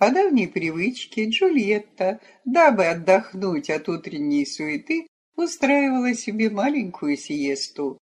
По давней привычке Джульетта, дабы отдохнуть от утренней суеты, устраивала себе маленькую сиесту.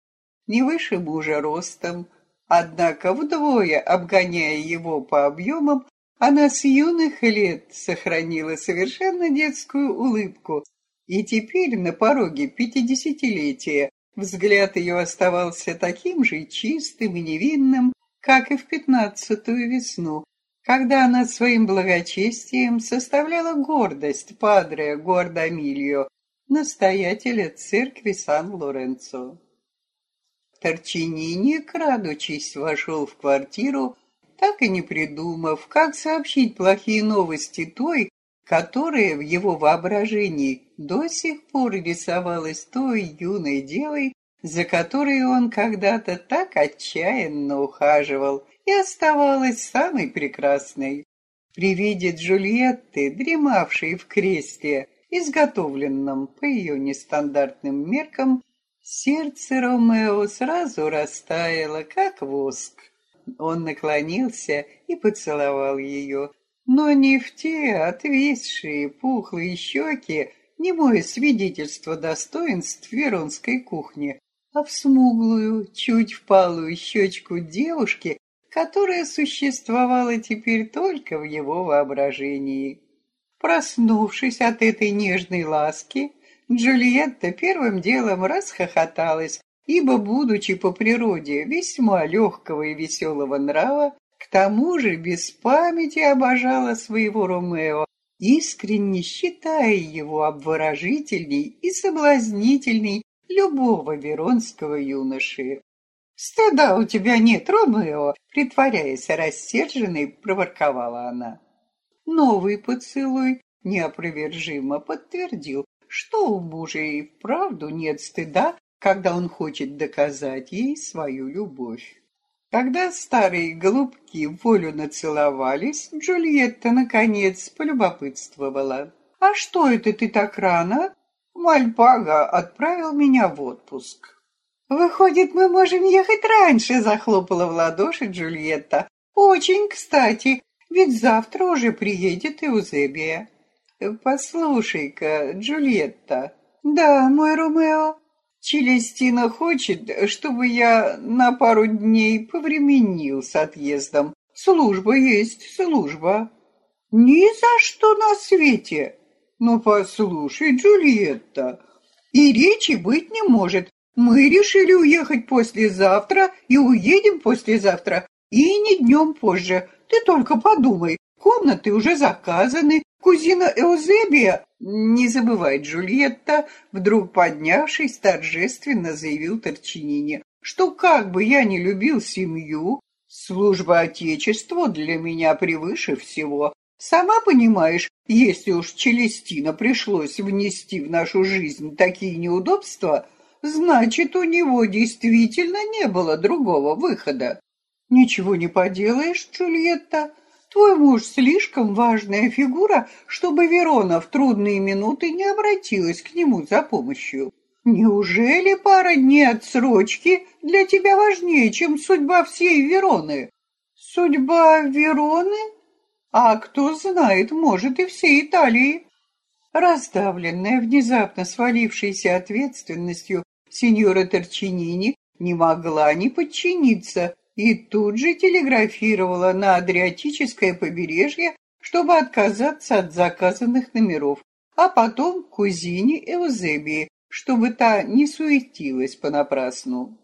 Не выше мужа ростом, однако вдвое обгоняя его по объемам, она с юных лет сохранила совершенно детскую улыбку, и теперь на пороге пятидесятилетия взгляд ее оставался таким же чистым и невинным, как и в пятнадцатую весну, когда она своим благочестием составляла гордость Падре Гуардамильо, настоятеля церкви Сан-Лоренцо. Торчинини, крадучись, вошел в квартиру, так и не придумав, как сообщить плохие новости той, которая в его воображении до сих пор рисовалась той юной девой, за которой он когда-то так отчаянно ухаживал и оставалась самой прекрасной. При виде Джульетты, дремавшей в кресле, изготовленном по ее нестандартным меркам, сердце Ромео сразу растаяло, как воск. Он наклонился и поцеловал ее, но не в те отвисшие пухлые щеки, не мое свидетельство достоинств веронской кухни, а в смуглую, чуть впалую щечку девушки, которая существовала теперь только в его воображении. Проснувшись от этой нежной ласки, Джульетта первым делом расхохоталась, ибо, будучи по природе весьма легкого и веселого нрава, к тому же без памяти обожала своего Ромео, искренне считая его обворожительней и соблазнительней любого веронского юноши. «Стыда у тебя нет, Ромео!» Притворяясь рассерженной, проворковала она. Новый поцелуй неопровержимо подтвердил, что у мужа и вправду нет стыда, когда он хочет доказать ей свою любовь. Когда старые голубки волю нацеловались, Джульетта, наконец, полюбопытствовала. «А что это ты так рано?» «Мальпага отправил меня в отпуск». «Выходит, мы можем ехать раньше», — захлопала в ладоши Джульетта. «Очень кстати, ведь завтра уже приедет Эузебия». «Послушай-ка, Джульетта». «Да, мой Ромео». «Челестина хочет, чтобы я на пару дней повременил с отъездом. Служба есть служба». «Ни за что на свете!» «Ну, послушай, Джульетта, и речи быть не может. Мы решили уехать послезавтра и уедем послезавтра, и не днем позже. Ты только подумай, комнаты уже заказаны, кузина Эузебия...» «Не забывай, Джульетта», вдруг поднявшись, торжественно заявил Торчинини, «что как бы я не любил семью, служба Отечеству для меня превыше всего. Сама понимаешь, если уж Челестина пришлось внести в нашу жизнь такие неудобства, значит, у него действительно не было другого выхода. Ничего не поделаешь, Джульетта. Твой муж слишком важная фигура, чтобы Верона в трудные минуты не обратилась к нему за помощью. Неужели пара дней отсрочки для тебя важнее, чем судьба всей Вероны? Судьба Вероны? А кто знает, может, и всей Италии. Раздавленная внезапно свалившейся ответственностью, сеньора Торчинини не могла не подчиниться и тут же телеграфировала на Адриатическое побережье, чтобы отказаться от заказанных номеров, а потом кузине Эузебии, чтобы та не суетилась понапрасну.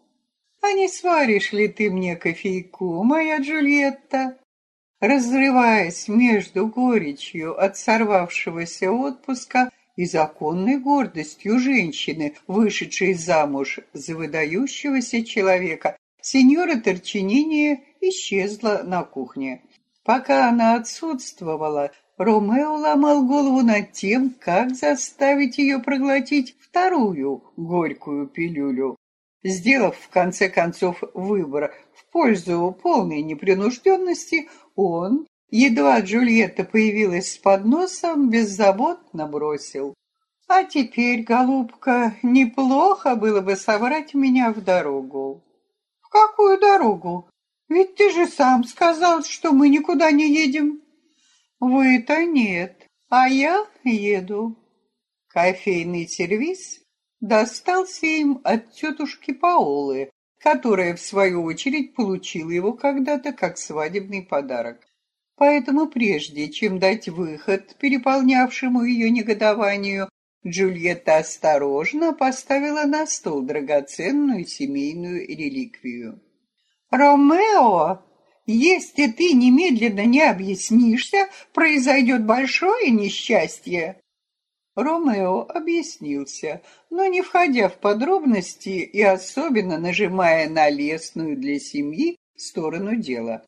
«А не сваришь ли ты мне кофейку, моя Джульетта?» разрываясь между горечью от сорвавшегося отпуска и законной гордостью женщины, вышедшей замуж за выдающегося человека, сеньора Торчинини исчезла на кухне. Пока она отсутствовала, Ромео ломал голову над тем, как заставить ее проглотить вторую горькую пилюлю. Сделав в конце концов выбор в пользу полной непринужденности, он, едва Джульетта появилась с подносом, беззаботно бросил. «А теперь, голубка, неплохо было бы собрать меня в дорогу». «В какую дорогу? Ведь ты же сам сказал, что мы никуда не едем». Вы-то нет, а я еду. Кофейный сервиз достался им от тетушки Паолы, которая, в свою очередь, получила его когда-то как свадебный подарок. Поэтому прежде, чем дать выход переполнявшему ее негодованию, Джульетта осторожно поставила на стол драгоценную семейную реликвию. «Ромео, если ты немедленно не объяснишься, произойдет большое несчастье!» Ромео объяснился, но не входя в подробности и особенно нажимая на лесную для семьи сторону дела.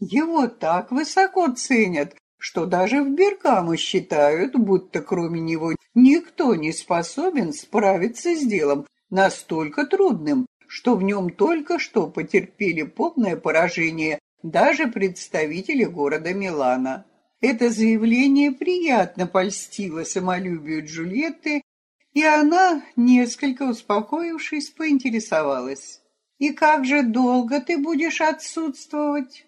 Его так высоко ценят, что даже в Беркаму считают, будто кроме него никто не способен справиться с делом настолько трудным, что в нем только что потерпели полное поражение даже представители города Милана. Это заявление приятно польстило самолюбию Джульетты, и она, несколько успокоившись, поинтересовалась. «И как же долго ты будешь отсутствовать?»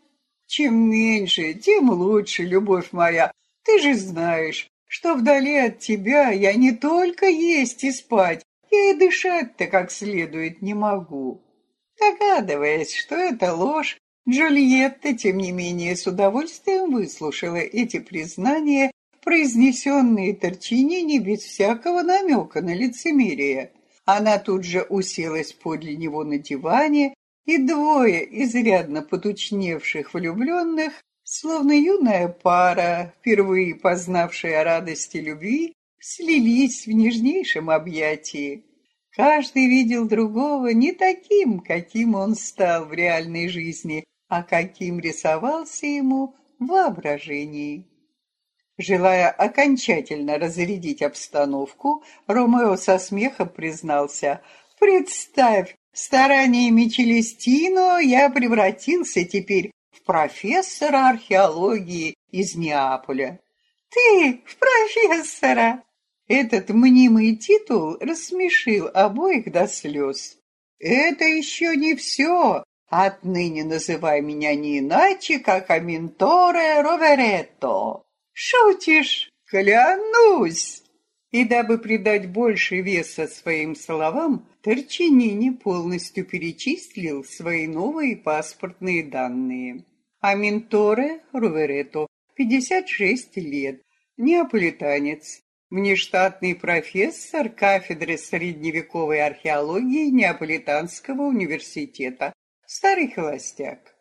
Чем меньше, тем лучше, любовь моя. Ты же знаешь, что вдали от тебя я не только есть и спать, я и дышать-то как следует не могу. Догадываясь, что это ложь, Джульетта, тем не менее, с удовольствием выслушала эти признания, произнесенные Торчинини без всякого намека на лицемерие. Она тут же уселась подле него на диване и двое изрядно потучневших влюбленных, словно юная пара, впервые познавшая радости любви, слились в нежнейшем объятии. Каждый видел другого не таким, каким он стал в реальной жизни, а каким рисовался ему в воображении. Желая окончательно разрядить обстановку, Ромео со смехом признался «Представь, Стараниями Челестино я превратился теперь в профессора археологии из Неаполя. Ты в профессора! Этот мнимый титул рассмешил обоих до слез. Это еще не все. Отныне называй меня не иначе, как Аминторе Роверетто. Шутишь? Клянусь! И дабы придать больше веса своим словам, Торчинини полностью перечислил свои новые паспортные данные. Аминторе Руверето, 56 лет, неаполитанец, внештатный профессор кафедры средневековой археологии Неаполитанского университета, старый холостяк.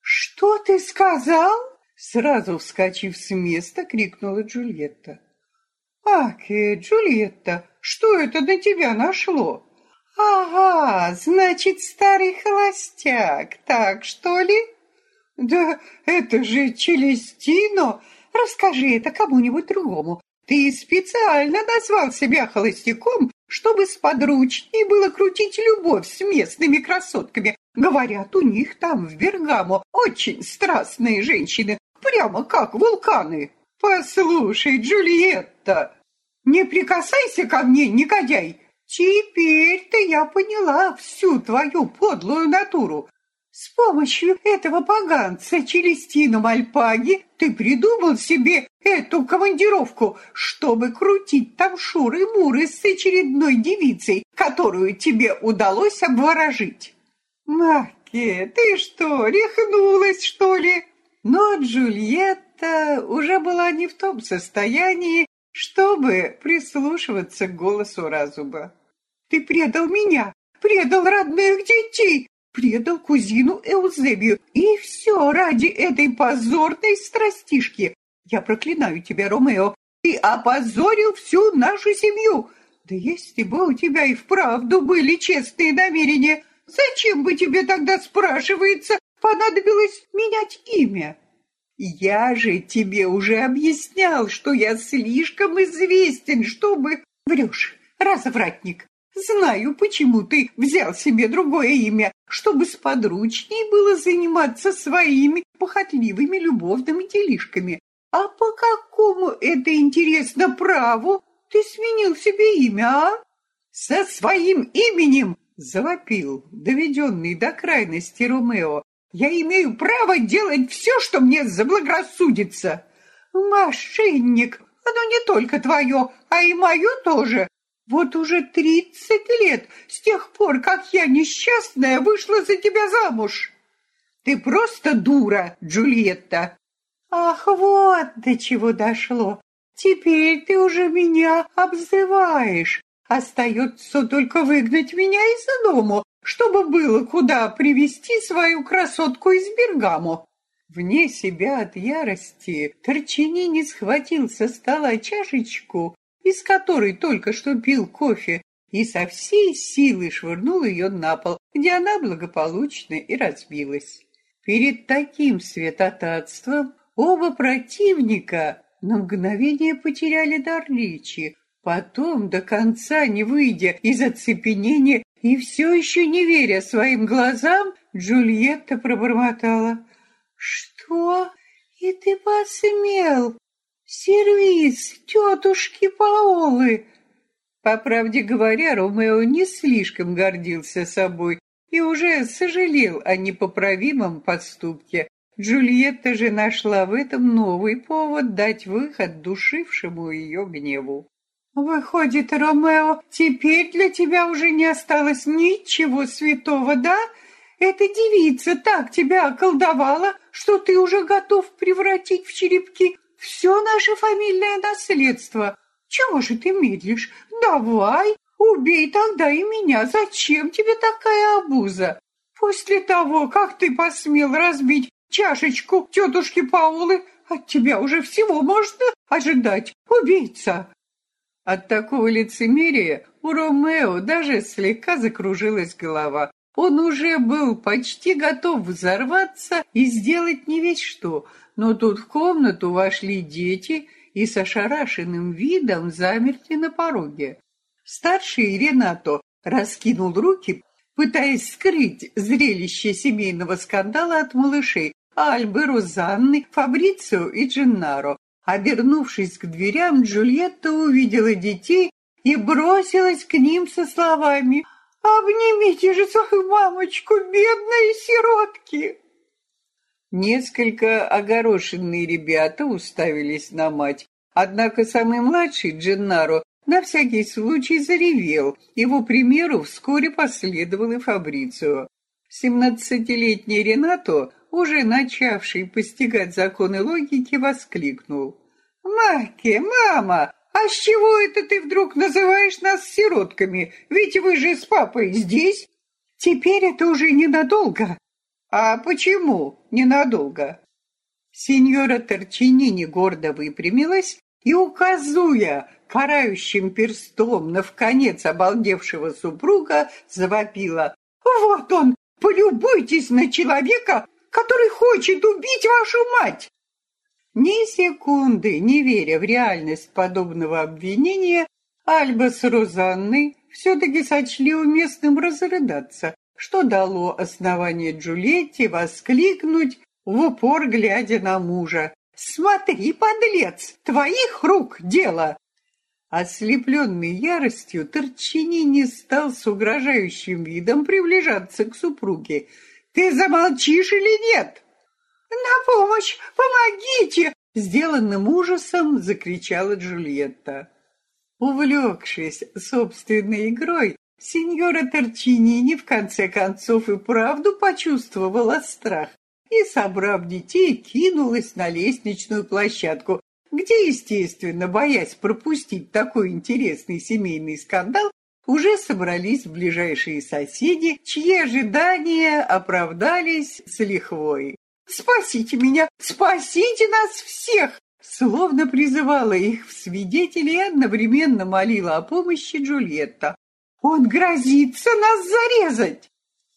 «Что ты сказал?» Сразу вскочив с места, крикнула Джульетта. «Аки, Джульетта, что это на тебя нашло?» «Ага, значит, старый холостяк, так что ли?» «Да это же Челестино! Расскажи это кому-нибудь другому. Ты специально назвал себя холостяком, чтобы сподручнее было крутить любовь с местными красотками. Говорят, у них там, в Бергамо, очень страстные женщины, прямо как вулканы. Послушай, Джульетта, не прикасайся ко мне, негодяй! Теперь-то я поняла всю твою подлую натуру. С помощью этого поганца Челестина Мальпаги ты придумал себе эту командировку, чтобы крутить там шуры-муры с очередной девицей, которую тебе удалось обворожить. Маки, ты что, рехнулась, что ли? Но Джульетта уже была не в том состоянии, чтобы прислушиваться к голосу разума. Ты предал меня, предал родных детей, предал кузину Эузебию, и все ради этой позорной страстишки. Я проклинаю тебя, Ромео, ты опозорил всю нашу семью. Да если бы у тебя и вправду были честные намерения, зачем бы тебе тогда, спрашивается, понадобилось менять имя? Я же тебе уже объяснял, что я слишком известен, чтобы... Врешь, развратник. Знаю, почему ты взял себе другое имя, чтобы сподручней было заниматься своими похотливыми любовными делишками. А по какому это интересно праву ты сменил себе имя, а? Со своим именем завопил, доведенный до крайности Ромео, Я имею право делать все, что мне заблагорассудится. Мошенник, оно не только твое, а и мое тоже. Вот уже тридцать лет с тех пор, как я несчастная вышла за тебя замуж. Ты просто дура, Джульетта. Ах, вот до чего дошло. Теперь ты уже меня обзываешь. Остается только выгнать меня из дому, чтобы было куда привести свою красотку из Бергамо. Вне себя от ярости Торчинини схватил со стола чашечку, из которой только что пил кофе, и со всей силы швырнул ее на пол, где она благополучно и разбилась. Перед таким святотатством оба противника на мгновение потеряли дар речи, потом, до конца не выйдя из оцепенения и все еще не веря своим глазам, Джульетта пробормотала. «Что? И ты посмел? Сервис тетушки Паолы!» По правде говоря, Ромео не слишком гордился собой и уже сожалел о непоправимом поступке. Джульетта же нашла в этом новый повод дать выход душившему ее гневу. «Выходит, Ромео, теперь для тебя уже не осталось ничего святого, да? Эта девица так тебя околдовала, что ты уже готов превратить в черепки все наше фамильное наследство. Чего же ты медлишь? Давай, убей тогда и меня. Зачем тебе такая обуза? После того, как ты посмел разбить чашечку тетушки Паулы, от тебя уже всего можно ожидать, убийца. От такого лицемерия у Ромео даже слегка закружилась голова. Он уже был почти готов взорваться и сделать не весь что, но тут в комнату вошли дети и с ошарашенным видом замерли на пороге. Старший Ренато раскинул руки, пытаясь скрыть зрелище семейного скандала от малышей Альбы, Розанны, Фабрицио и Дженнаро, Обернувшись к дверям, Джульетта увидела детей и бросилась к ним со словами «Обнимите же свою мамочку, бедные сиротки!» Несколько огорошенные ребята уставились на мать, однако самый младший, Дженнаро, на всякий случай заревел. Его примеру вскоре последовал и Фабрицио. Семнадцатилетний Ренато уже начавший постигать законы логики, воскликнул. «Маки, мама, а с чего это ты вдруг называешь нас сиротками? Ведь вы же с папой здесь. Теперь это уже ненадолго». «А почему ненадолго?» Сеньора Торчинини гордо выпрямилась и, указуя карающим перстом на вконец обалдевшего супруга, завопила. «Вот он! Полюбуйтесь на человека, который хочет убить вашу мать!» Ни секунды не веря в реальность подобного обвинения, Альба с Розанной все-таки сочли уместным разрыдаться, что дало основание Джульетте воскликнуть в упор, глядя на мужа. «Смотри, подлец, твоих рук дело!» Ослепленный яростью, Торчини не стал с угрожающим видом приближаться к супруге, ты замолчишь или нет? На помощь! Помогите! Сделанным ужасом закричала Джульетта. Увлекшись собственной игрой, сеньора Торчинини в конце концов и правду почувствовала страх и, собрав детей, кинулась на лестничную площадку, где, естественно, боясь пропустить такой интересный семейный скандал, уже собрались ближайшие соседи, чьи ожидания оправдались с лихвой. «Спасите меня! Спасите нас всех!» Словно призывала их в свидетели и одновременно молила о помощи Джульетта. «Он грозится нас зарезать!»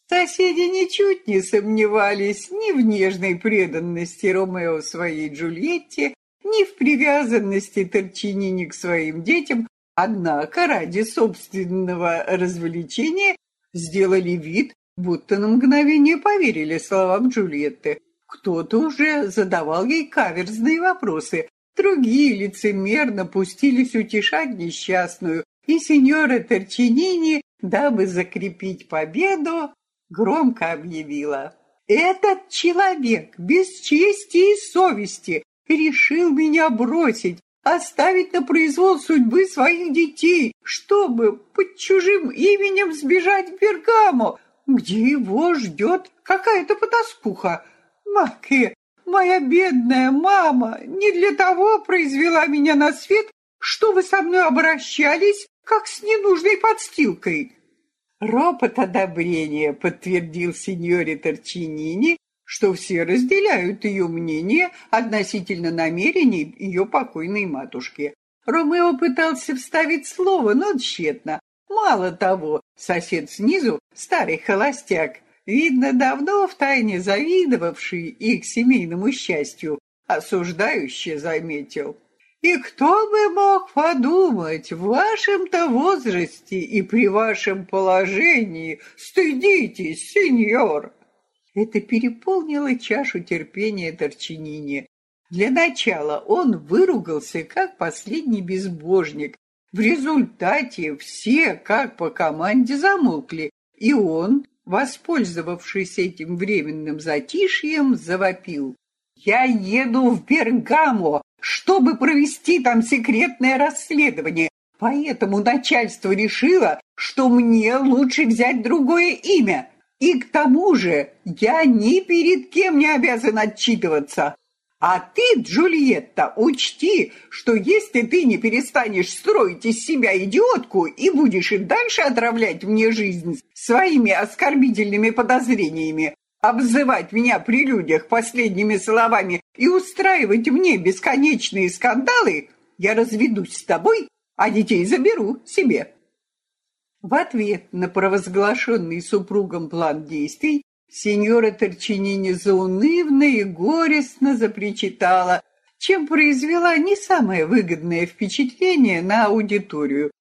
Соседи ничуть не сомневались ни в нежной преданности Ромео своей Джульетте, ни в привязанности Торчинини к своим детям, Однако ради собственного развлечения сделали вид, будто на мгновение поверили словам Джульетты. Кто-то уже задавал ей каверзные вопросы, другие лицемерно пустились утешать несчастную, и сеньора Торчинини, дабы закрепить победу, громко объявила. Этот человек без чести и совести решил меня бросить, оставить на произвол судьбы своих детей, чтобы под чужим именем сбежать в Бергамо, где его ждет какая-то потаскуха. Маке, моя бедная мама, не для того произвела меня на свет, что вы со мной обращались, как с ненужной подстилкой. Ропот одобрения подтвердил сеньоре Торчинини, что все разделяют ее мнение относительно намерений ее покойной матушки. Ромео пытался вставить слово, но тщетно. Мало того, сосед снизу, старый холостяк, видно, давно втайне завидовавший их семейному счастью, осуждающе заметил. И кто бы мог подумать, в вашем-то возрасте и при вашем положении стыдитесь, сеньор. Это переполнило чашу терпения Торчинини. Для начала он выругался, как последний безбожник. В результате все, как по команде, замолкли, и он, воспользовавшись этим временным затишьем, завопил. «Я еду в Бергамо, чтобы провести там секретное расследование, поэтому начальство решило, что мне лучше взять другое имя. И к тому же я ни перед кем не обязан отчитываться. А ты, Джульетта, учти, что если ты не перестанешь строить из себя идиотку и будешь и дальше отравлять мне жизнь своими оскорбительными подозрениями, обзывать меня при людях последними словами и устраивать мне бесконечные скандалы, я разведусь с тобой, а детей заберу себе. В ответ на провозглашенный супругом план действий сеньора Торчинини заунывно и горестно запричитала, чем произвела не самое выгодное впечатление на аудиторию.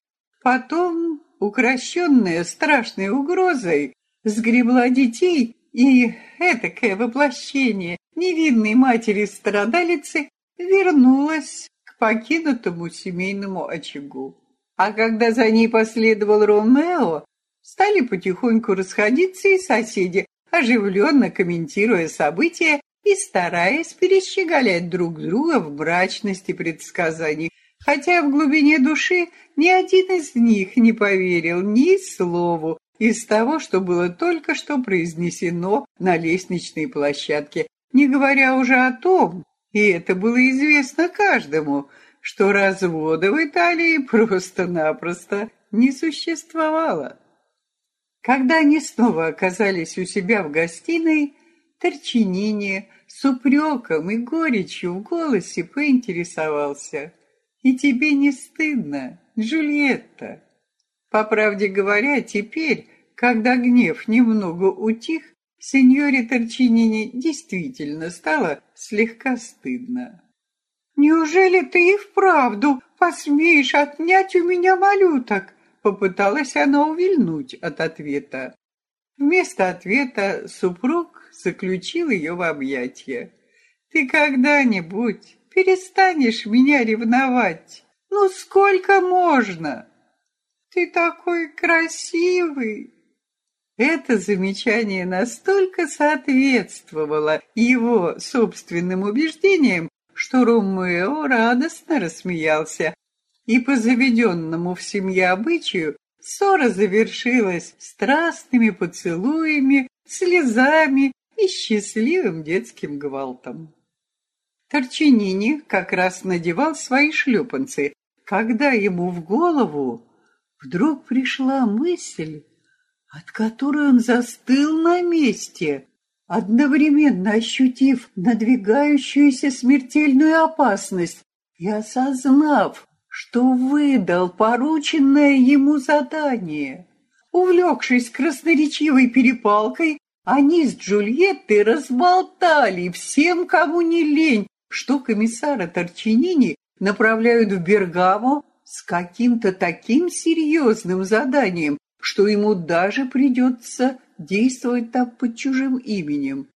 Потом, укращенная страшной угрозой, сгребла детей и этакое воплощение невинной матери-страдалицы вернулась к покинутому семейному очагу. А когда за ней последовал Ромео, стали потихоньку расходиться и соседи, оживленно комментируя события и стараясь перещеголять друг друга в брачности предсказаний, хотя в глубине души ни один из них не поверил ни слову из того, что было только что произнесено на лестничной площадке, не говоря уже о том, и это было известно каждому, что развода в Италии просто-напросто не существовало. Когда они снова оказались у себя в гостиной, Торчинини с упреком и горечью в голосе поинтересовался. «И тебе не стыдно, Джульетта?» По правде говоря, теперь, когда гнев немного утих, сеньоре Торчинини действительно стало слегка стыдно. «Неужели ты и вправду посмеешь отнять у меня малюток?» Попыталась она увильнуть от ответа. Вместо ответа супруг заключил ее в объятия. «Ты когда-нибудь перестанешь меня ревновать? Ну сколько можно?» Ты такой красивый!» Это замечание настолько соответствовало его собственным убеждениям, что Ромео радостно рассмеялся, и по заведенному в семье обычаю ссора завершилась страстными поцелуями, слезами и счастливым детским гвалтом. Торчинини как раз надевал свои шлепанцы, когда ему в голову Вдруг пришла мысль, от которой он застыл на месте, одновременно ощутив надвигающуюся смертельную опасность и осознав, что выдал порученное ему задание. Увлекшись красноречивой перепалкой, они с Джульеттой разболтали всем, кому не лень, что комиссара Торчинини направляют в Бергамо с каким-то таким серьезным заданием, что ему даже придется действовать так под чужим именем.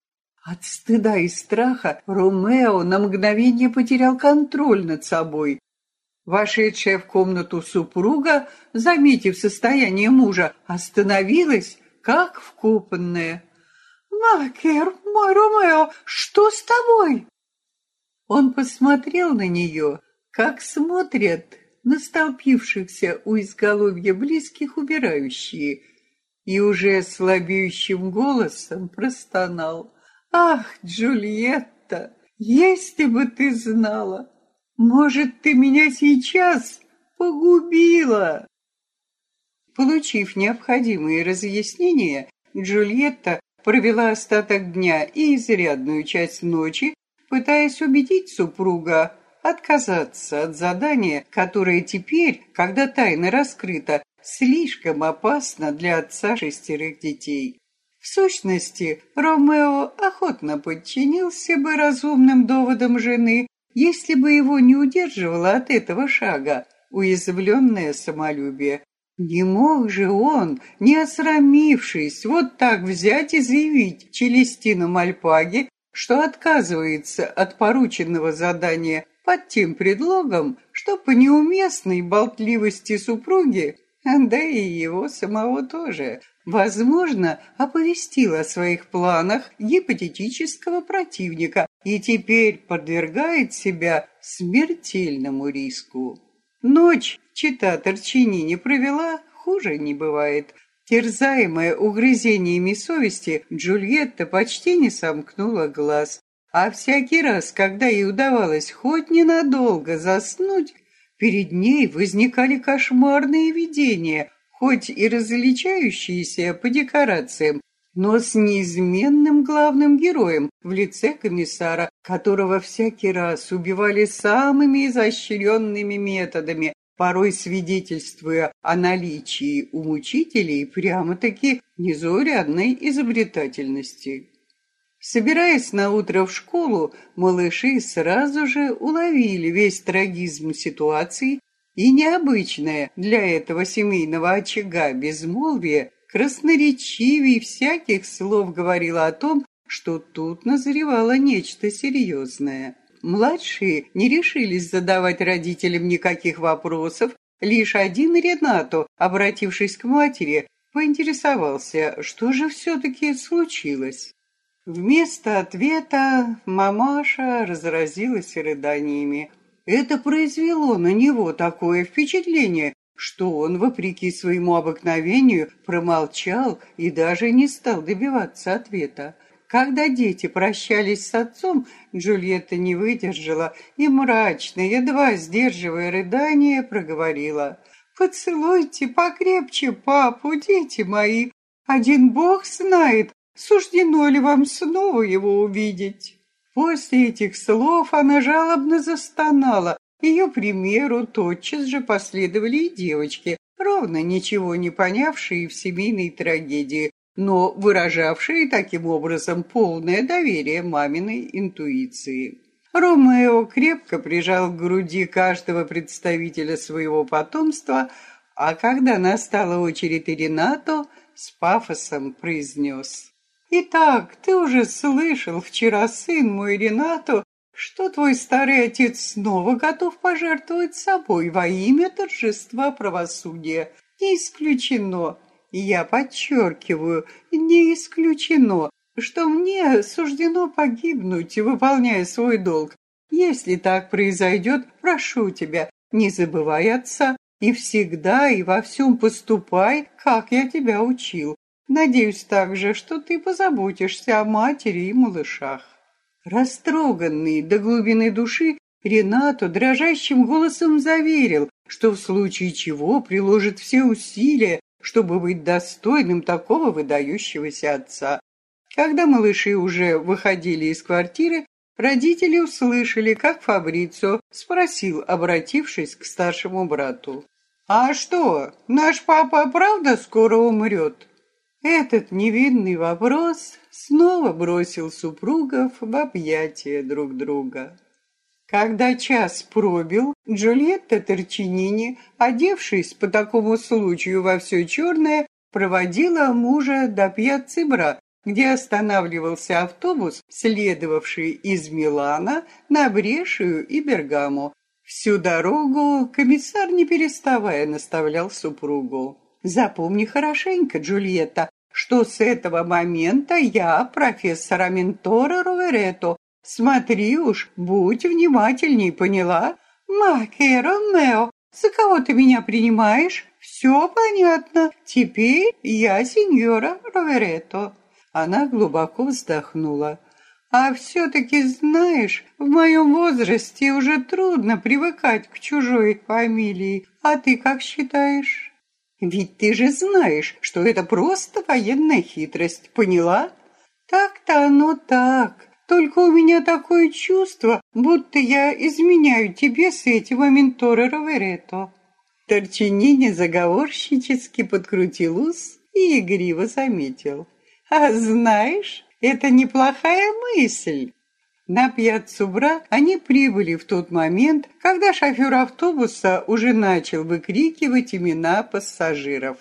От стыда и страха Ромео на мгновение потерял контроль над собой. Вошедшая в комнату супруга, заметив состояние мужа, остановилась, как вкопанная. Макер, мой Ромео, что с тобой?» Он посмотрел на нее, как смотрят на столпившихся у изголовья близких убирающие, и уже слабеющим голосом простонал. «Ах, Джульетта, если бы ты знала, может, ты меня сейчас погубила!» Получив необходимые разъяснения, Джульетта провела остаток дня и изрядную часть ночи, пытаясь убедить супруга отказаться от задания, которое теперь, когда тайна раскрыта, слишком опасно для отца шестерых детей. В сущности, Ромео охотно подчинился бы разумным доводам жены, если бы его не удерживало от этого шага уязвленное самолюбие. Не мог же он, не осрамившись, вот так взять и заявить Челестину Мальпаге, что отказывается от порученного задания под тем предлогом, что по неуместной болтливости супруги, да и его самого тоже, возможно, оповестил о своих планах гипотетического противника и теперь подвергает себя смертельному риску. Ночь чита Торчини не провела, хуже не бывает. Терзаемая угрызениями совести, Джульетта почти не сомкнула глаз. А всякий раз, когда ей удавалось хоть ненадолго заснуть, перед ней возникали кошмарные видения, хоть и различающиеся по декорациям, но с неизменным главным героем в лице комиссара, которого всякий раз убивали самыми изощренными методами, порой свидетельствуя о наличии у мучителей прямо-таки незаурядной изобретательности. Собираясь на утро в школу, малыши сразу же уловили весь трагизм ситуации и необычное для этого семейного очага безмолвие красноречивей всяких слов говорило о том, что тут назревало нечто серьезное. Младшие не решились задавать родителям никаких вопросов, лишь один Ренато, обратившись к матери, поинтересовался, что же все-таки случилось. Вместо ответа мамаша разразилась рыданиями. Это произвело на него такое впечатление, что он, вопреки своему обыкновению, промолчал и даже не стал добиваться ответа. Когда дети прощались с отцом, Джульетта не выдержала и мрачно, едва сдерживая рыдание, проговорила. «Поцелуйте покрепче папу, дети мои. Один Бог знает, Суждено ли вам снова его увидеть?» После этих слов она жалобно застонала. Ее примеру тотчас же последовали и девочки, ровно ничего не понявшие в семейной трагедии, но выражавшие таким образом полное доверие маминой интуиции. Ромео крепко прижал к груди каждого представителя своего потомства, а когда настала очередь Ренато, с пафосом произнес Итак, ты уже слышал вчера, сын мой Ренато, что твой старый отец снова готов пожертвовать собой во имя торжества правосудия. Не исключено, я подчеркиваю, не исключено, что мне суждено погибнуть, выполняя свой долг. Если так произойдет, прошу тебя, не забывай отца и всегда и во всем поступай, как я тебя учил. Надеюсь также, что ты позаботишься о матери и малышах. Растроганный до глубины души, Ренато дрожащим голосом заверил, что в случае чего приложит все усилия, чтобы быть достойным такого выдающегося отца. Когда малыши уже выходили из квартиры, родители услышали, как Фабрицо спросил, обратившись к старшему брату. «А что, наш папа правда скоро умрет?» Этот невинный вопрос снова бросил супругов в объятия друг друга. Когда час пробил, Джульетта Торчинини, одевшись по такому случаю во все черное, проводила мужа до Пьяцибра, где останавливался автобус, следовавший из Милана на Брешию и Бергамо. Всю дорогу комиссар, не переставая, наставлял супругу. Запомни хорошенько, Джульетта, что с этого момента я профессор Аминтора Роверето. Смотри уж, будь внимательней, поняла? Маке Ромео, за кого ты меня принимаешь? Все понятно. Теперь я сеньора Роверето. Она глубоко вздохнула. А все-таки, знаешь, в моем возрасте уже трудно привыкать к чужой фамилии. А ты как считаешь? Ведь ты же знаешь, что это просто военная хитрость, поняла? Так-то оно так. Только у меня такое чувство, будто я изменяю тебе с этим Аминторе Роверето. Торчинини заговорщически подкрутил ус и игриво заметил. А знаешь, это неплохая мысль. На пьяццу Бра они прибыли в тот момент, когда шофер автобуса уже начал выкрикивать имена пассажиров.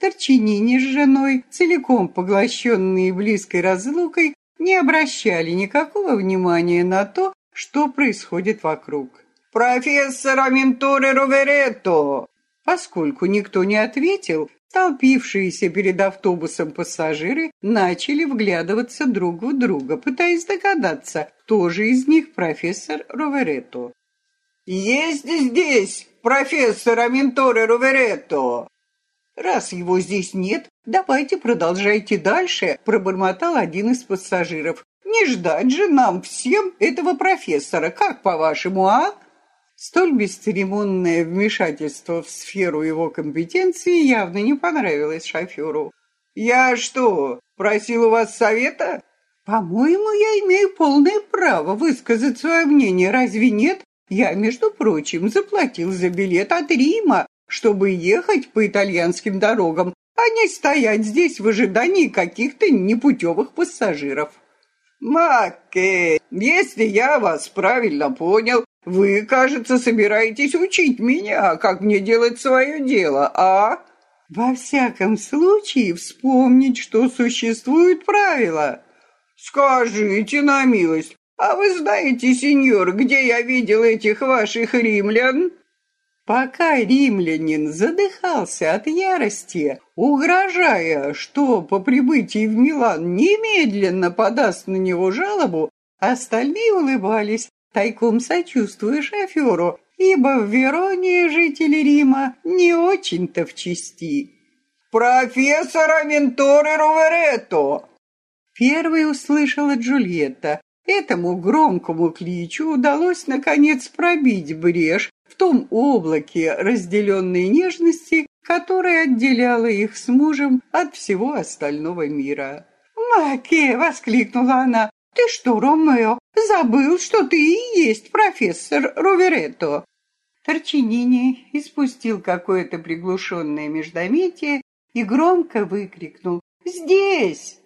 Торчинини с женой, целиком поглощенные близкой разлукой, не обращали никакого внимания на то, что происходит вокруг. «Профессор Аминторе Роверетто!» Поскольку никто не ответил, Толпившиеся перед автобусом пассажиры начали вглядываться друг в друга, пытаясь догадаться, кто же из них профессор Роверетто. «Есть здесь профессор Аминторе Роверетто!» «Раз его здесь нет, давайте продолжайте дальше», пробормотал один из пассажиров. «Не ждать же нам всем этого профессора, как по-вашему, а?» Столь бесцеремонное вмешательство в сферу его компетенции явно не понравилось шоферу. «Я что, просил у вас совета?» «По-моему, я имею полное право высказать свое мнение, разве нет? Я, между прочим, заплатил за билет от Рима, чтобы ехать по итальянским дорогам, а не стоять здесь в ожидании каких-то непутевых пассажиров». «Макке, если я вас правильно понял, вы, кажется, собираетесь учить меня, как мне делать свое дело, а? Во всяком случае, вспомнить, что существуют правила. Скажите на милость, а вы знаете, сеньор, где я видел этих ваших римлян? Пока римлянин задыхался от ярости, угрожая, что по прибытии в Милан немедленно подаст на него жалобу, остальные улыбались тайком сочувствуя шоферу, ибо в Вероне жители Рима не очень-то в чести. «Профессор Аминторе Руверетто!» Первой услышала Джульетта. Этому громкому кличу удалось, наконец, пробить брешь в том облаке разделенной нежности, которое отделяло их с мужем от всего остального мира. «Маке!» — воскликнула она. «Ты что, Ромео, забыл, что ты и есть профессор Роверетто?» Торчинини испустил какое-то приглушенное междометие и громко выкрикнул «Здесь!».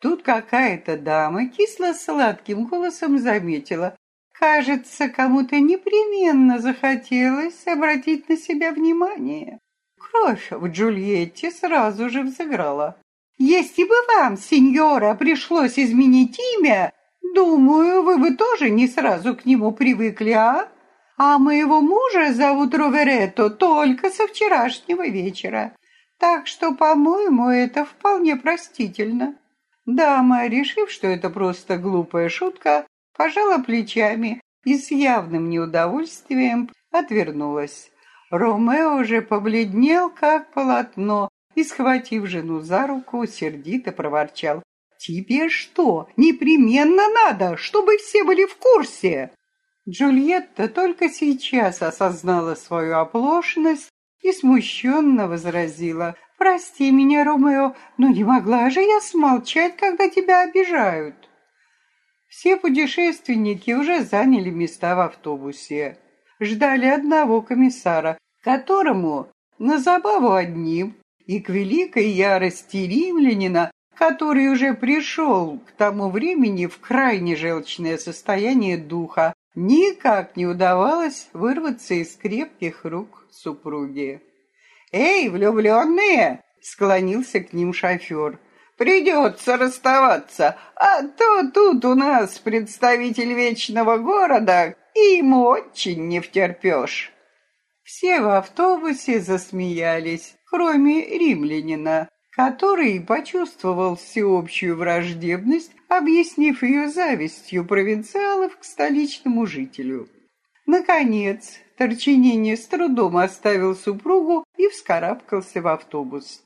Тут какая-то дама кисло-сладким голосом заметила «Кажется, кому-то непременно захотелось обратить на себя внимание». Кровь в Джульетте сразу же взыграла. Если бы вам, сеньора, пришлось изменить имя, думаю, вы бы тоже не сразу к нему привыкли, а? А моего мужа зовут Роверетто только со вчерашнего вечера. Так что, по-моему, это вполне простительно. Дама, решив, что это просто глупая шутка, пожала плечами и с явным неудовольствием отвернулась. Ромео уже побледнел, как полотно, и, схватив жену за руку, сердито проворчал. «Тебе что, непременно надо, чтобы все были в курсе?» Джульетта только сейчас осознала свою оплошность и смущенно возразила. «Прости меня, Ромео, но не могла же я смолчать, когда тебя обижают». Все путешественники уже заняли места в автобусе. Ждали одного комиссара, которому на забаву одним, и к великой ярости римлянина, который уже пришел к тому времени в крайне желчное состояние духа, никак не удавалось вырваться из крепких рук супруги. «Эй, влюбленные!» — склонился к ним шофер. «Придется расставаться, а то тут у нас представитель вечного города, и ему очень не втерпешь». Все в автобусе засмеялись, кроме римлянина, который почувствовал всеобщую враждебность, объяснив ее завистью провинциалов к столичному жителю. Наконец, Торчинини с трудом оставил супругу и вскарабкался в автобус.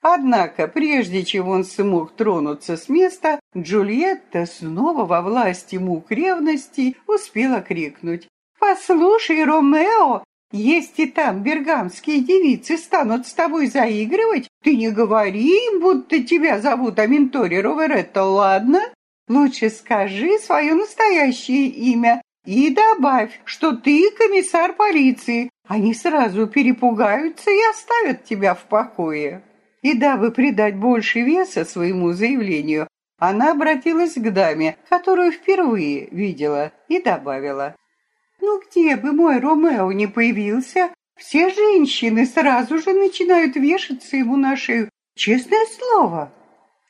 Однако, прежде чем он смог тронуться с места, Джульетта снова во власти мук ревности успела крикнуть. «Послушай, Ромео, если там бергамские девицы станут с тобой заигрывать, ты не говори им, будто тебя зовут Аминтори Роверетто, ладно? Лучше скажи свое настоящее имя и добавь, что ты комиссар полиции. Они сразу перепугаются и оставят тебя в покое. И дабы придать больше веса своему заявлению, она обратилась к даме, которую впервые видела, и добавила. Ну где бы мой Ромео не появился, все женщины сразу же начинают вешаться ему на шею. Честное слово.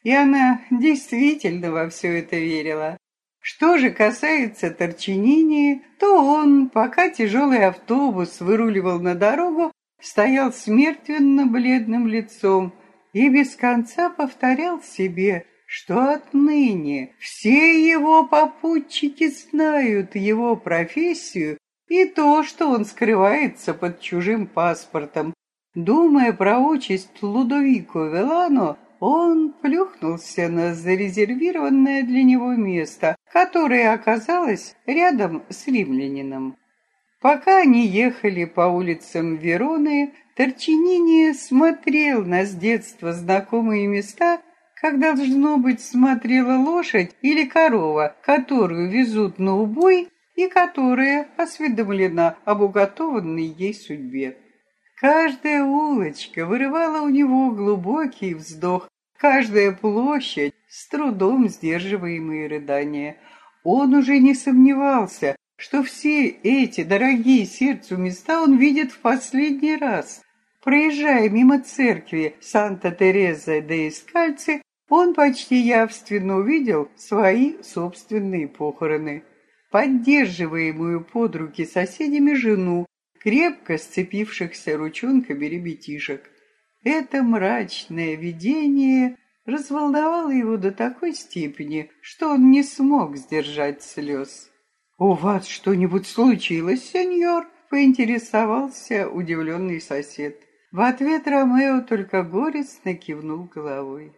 И она действительно во все это верила. Что же касается Торчинини, то он, пока тяжелый автобус выруливал на дорогу, стоял с мертвенно-бледным лицом и без конца повторял себе, что отныне все его попутчики знают его профессию и то, что он скрывается под чужим паспортом. Думая про участь Лудовико Велано, он плюхнулся на зарезервированное для него место, которое оказалось рядом с римлянином. Пока они ехали по улицам Вероны, Торчинини смотрел на с детства знакомые места как должно быть смотрела лошадь или корова, которую везут на убой и которая осведомлена об уготованной ей судьбе. Каждая улочка вырывала у него глубокий вздох, каждая площадь с трудом сдерживаемые рыдания. Он уже не сомневался, что все эти дорогие сердцу места он видит в последний раз. Проезжая мимо церкви Санта-Тереза де Искальци, он почти явственно увидел свои собственные похороны. Поддерживаемую под руки соседями жену, крепко сцепившихся ручонками ребятишек. Это мрачное видение разволновало его до такой степени, что он не смог сдержать слез. «У вас что-нибудь случилось, сеньор?» — поинтересовался удивленный сосед. В ответ Ромео только горестно кивнул головой.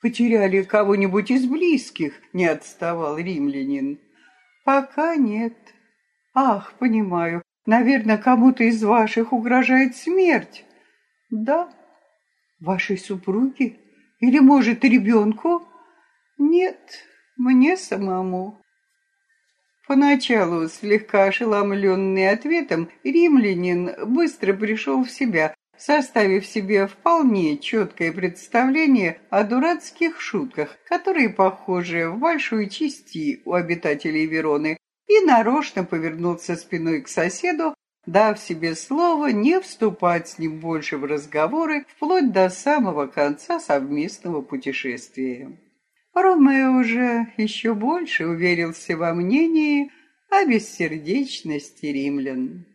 Потеряли кого-нибудь из близких? Не отставал римлянин. Пока нет. Ах, понимаю. Наверное, кому-то из ваших угрожает смерть. Да. Вашей супруге? Или, может, ребенку? Нет, мне самому. Поначалу, слегка ошеломленный ответом, римлянин быстро пришел в себя, составив себе вполне четкое представление о дурацких шутках, которые похожи в большой части у обитателей Вероны, и нарочно повернулся спиной к соседу, дав себе слово не вступать с ним больше в разговоры вплоть до самого конца совместного путешествия. Ромео уже еще больше уверился во мнении о бессердечности римлян.